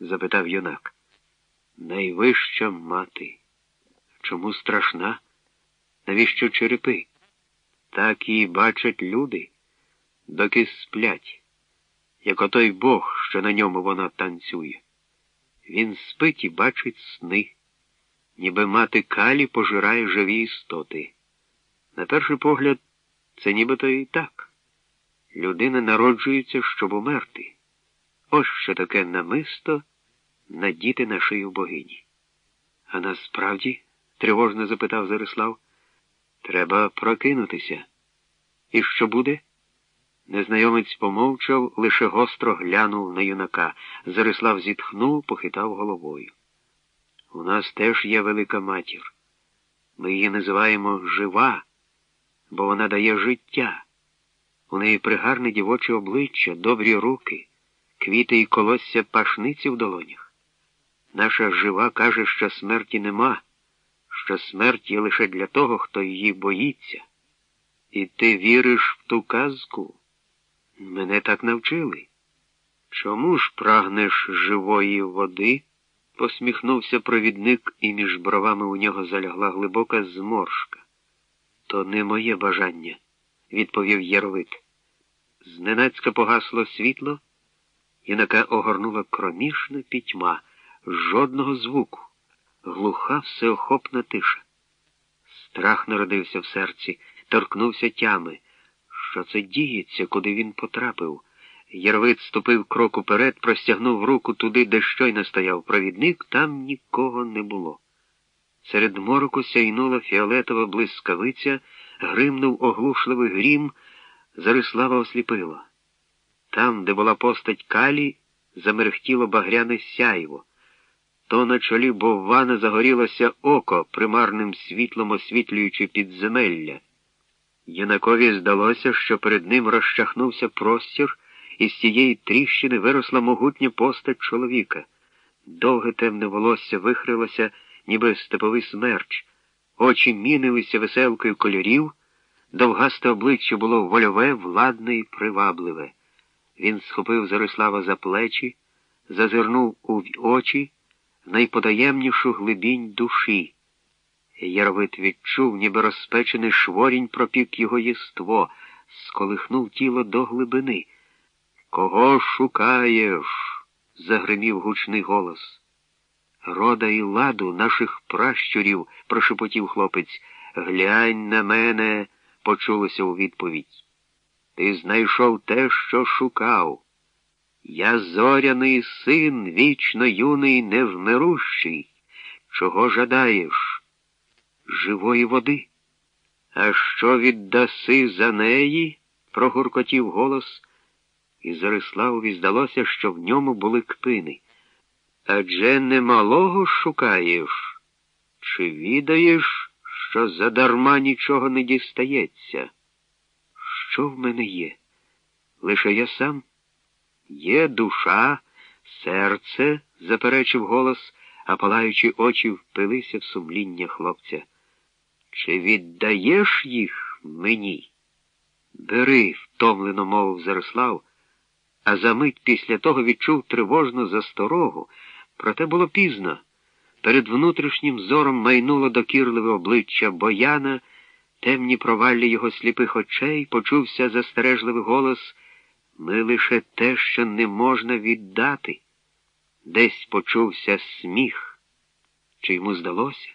запитав юнак. Найвища мати. Чому страшна? Навіщо черепи? Так її бачать люди, доки сплять, як отой Бог, що на ньому вона танцює. Він спить і бачить сни, ніби мати калі пожирає живі істоти. На перший погляд, це нібито і так. Людина народжується, щоб умерти. Ось що таке намисто надіти на шию богині. А насправді, тривожно запитав Зарислав, треба прокинутися. І що буде? Незнайомець помовчав, лише гостро глянув на юнака. Зарислав зітхнув, похитав головою. У нас теж є велика матір. Ми її називаємо жива, бо вона дає життя. У неї пригарне дівоче обличчя, добрі руки, квіти і колосся пашниці в долонях. Наша жива каже, що смерті нема, що смерть є лише для того, хто її боїться. І ти віриш в ту казку? Мене так навчили. Чому ж прагнеш живої води? посміхнувся провідник, і між бровами у нього залягла глибока зморшка. То не моє бажання, відповів Яровит. Зненацька погасло світло, юнака огорнула кромішна пітьма, жодного звуку, глуха всеохопна тиша. Страх народився в серці, торкнувся тями. Що це діється, куди він потрапив? Ярвит ступив крок уперед, простягнув руку туди, де щойно стояв провідник, там нікого не було. Серед мороку сяйнула фіолетова блискавиця, гримнув оглушливий грім, Зарислава осліпило. Там, де була постать калі, замерехтіло багряне сяйво. То на чолі Боввана загорілося око, примарним світлом освітлюючи підземелля. Юнакові здалося, що перед ним розчахнувся простір, і з цієї тріщини виросла могутня постать чоловіка. Довге темне волосся вихрилося, ніби степовий смерч, очі мінилися веселкою кольорів, довгасте обличчя було вольове, владне і привабливе. Він схопив Зарислава за плечі, зазирнув у очі в найпотаємнішу глибінь душі. Яровит відчув, ніби розпечений шворінь пропік його єство, сколихнув тіло до глибини. Кого шукаєш? загримів гучний голос. Рода і ладу наших пращурів, прошепотів хлопець. Глянь на мене, почулося у відповідь. Ти знайшов те, що шукав. Я зоряний син, вічно юний, невмирущий. Чого жадаєш? Живої води. А що віддаси за неї? прогуркотів голос, і Зариславові здалося, що в ньому були кпини. Адже немалого шукаєш? Чи відаєш, що задарма нічого не дістається? Що в мене є? Лише я сам? Є душа, серце, заперечив голос, а палаючі очі впилися в сумління хлопця. Чи віддаєш їх мені? Бери, втомлено мовив Зарослав, а за мить після того відчув тривожну засторогу, проте було пізно. Перед внутрішнім зором майнуло докірливе обличчя Бояна, темні проваллі його сліпих очей, почувся застережливий голос Ми лише те, що не можна віддати. Десь почувся сміх. Чи йому здалося?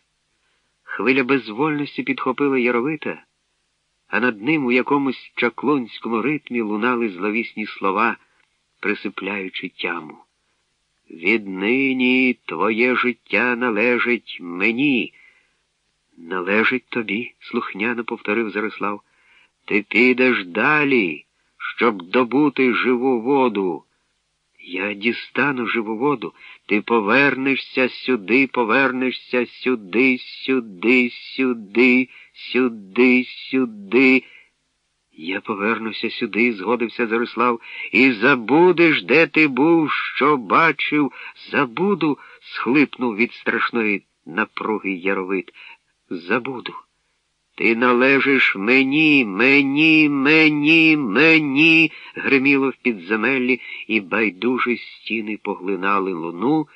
Хвиля безвольності підхопила Яровита, а над ним у якомусь чаклунському ритмі лунали зловісні слова, присипляючи тяму. Віднині твоє життя належить мені. Належить тобі, слухняно повторив Зарислав. Ти підеш далі, щоб добути живу воду. Я дістану живу воду, ти повернешся сюди, повернешся сюди, сюди, сюди, сюди, сюди. Я повернуся сюди, згодився Зарислав, і забудеш, де ти був, що бачив. Забуду, схлипнув від страшної напруги Яровит. Забуду. Ти належиш мені, мені, мені, мені, гриміло в підземеллі, і байдужі стіни поглинали луну.